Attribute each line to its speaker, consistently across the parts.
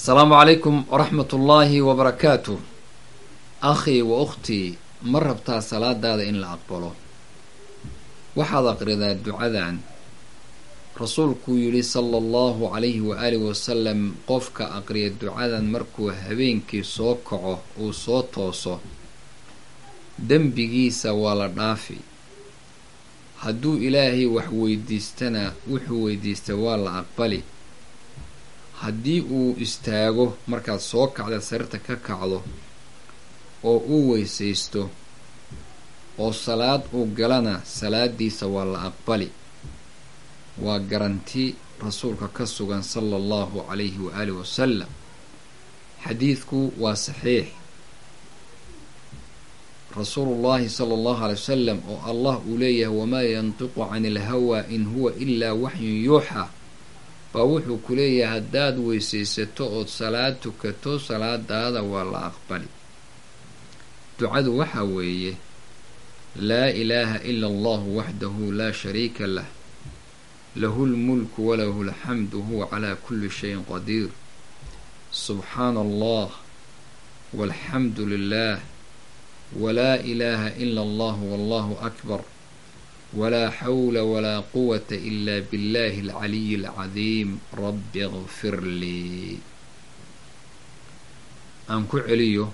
Speaker 1: asalaamu calaykum waraxmat ullaahi wabarakaatu akhii wa ukhtii ma rabtaa salaadaada in la aqbalo? Waxaad aqridaa ducadan. Rasuulkuu yidhi sala allahu calayhi waaalihi wasalam qofka aqriya ducadan markuu habeenkii soo kaco uu soo tooso dembigiisa waa la dhaafi. Hadduu ilaahay wax weydiistana wuxuu weydiista waa la aqbali haddii uu istaago markaad soo kacda sariirta ka kacdo oo uu weysaysto oo salaad uu galana salaadiisa waa la aqbali. Waa garanti rasuulka ka sugan sala allahu calayhi waaalihi wasalam xadiidku waa saxiix. Rasuulullaahi sala allahu alay wasalam oo allah uu leeyahay wamaa yantiqu cani ilhawaa in huwa ilaa waxyun yuuxa baa wuxuu ku leeyahay haddaad weysaysato ood salaad tukato salaadaada waa la aqbali. Ducadu waxaa weeye laa ilaaha ila allahu waxdahu laa shariika lah. Lahu lmulku walahu alxamdu huwa calaa kulli shayin qadiir subxaana allah walxamdu lilah walaa ilaaha ila allah wallahu akbar walaa xawla walaa quwata ila billahi alcaliyi alcadiim rabbi kfir lii aan ku celiyo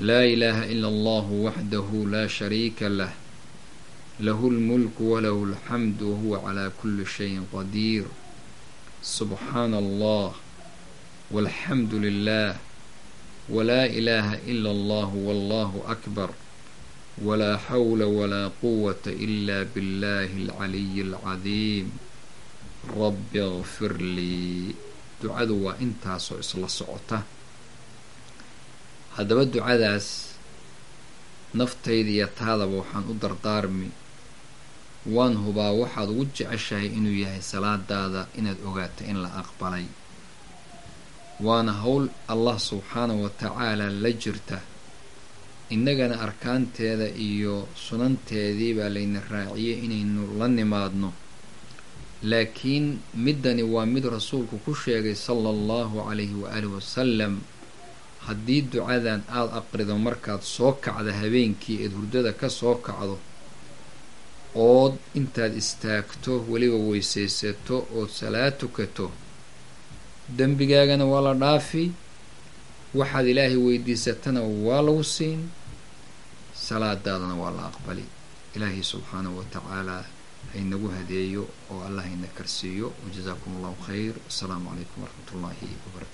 Speaker 1: laa ilaaha ila allahu waxdahu laa shariika lah lahu lmulku walahu alxamdu wahuwa calaa kulli shayin qadiir subxaana allah walxamdu lilah walaa ilaaha ila allah wallahu akbar walaa xawla walaa quwata ila billahi alcaliyi alcadiim rabbi kfir lii ducadu waa intaasoo isla socota haddaba ducadaas naftayda iyo taadaba waxaan u dardaarmi waan hubaa waxaad ugu jeceshahay inuu yahay salaadaada inaad ogaato in la aqbalay waana howl allah subxaanahu wa tacaala la jirta innagana arkaanteeda iyo sunanteedii baa layna raaciyey inaynu la nimaadno. Laakiin middani waa mid rasuulku ku sheegay sala allahu calayhi waaalihi wasalam haddii ducadan aada aqrido markaad soo kacda habeenkii eed hurdada ka soo kacdo ood intaad istaagto weliba weysaysato ood salaad tukato dembigaagana waa la dhaafi waxaad ilaahay weydiisatana waa lagu siin salaadaadana waa la aqbali. Ilaahay subxaanahu wa tacaalaa haynagu hadeeyo oo allah hayna karsiiyo. Wajazaakum allahu khayr. Assalaamu calaykum waraxmat ullaahi wabara